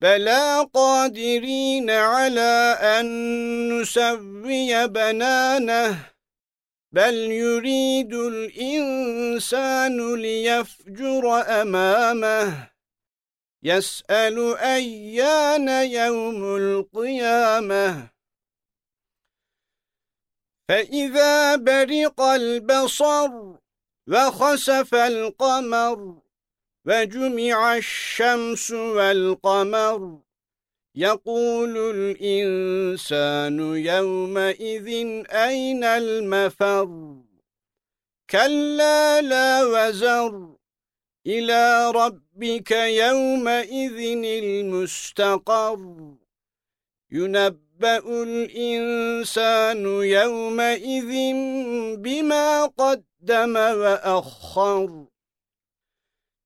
بلى قادرين على أن نسوي بنانه بل يريد الإنسان ليفجر أمامه. يسأل أيان يوم القيامة. فإذا برق البصر وخسف القمر وَجُمِعَ الشَّمْسُ وَالْقَمَرُ. يَقُولُ الْإِنسَانُ يَوْمَئِذٍ أَيْنَ الْمَفَرُّ؟ كَلَّا لَا وَزَرُ. إِلَى رَبِّكَ يَوْمَئِذٍ الْمُسْتَقَرُّ. يُنَبَّأُ الْإِنسَانُ يَوْمَئِذٍ بِمَا قَدَّمَ وَأَخَّرَ.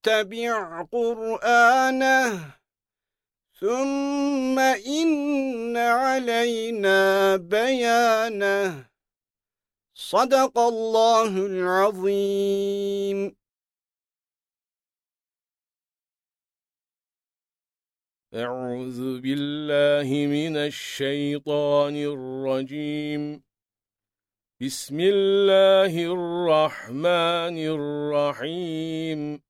اتبع قرآنه ثم إن علينا بيانه. صدق الله العظيم. أعوذ بالله من الشيطان الرجيم. بسم الله الرحمن الرحيم.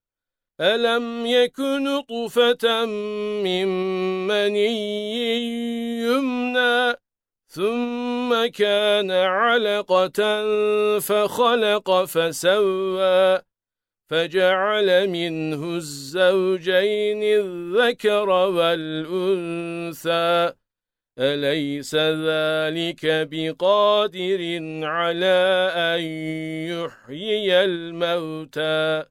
ألم يكن طفة من مني يمنى ثم كان علقة فخلق فسوى فجعل منه الزوجين الذكر والأنثى أليس ذلك بقادر على أن يحيي الموتى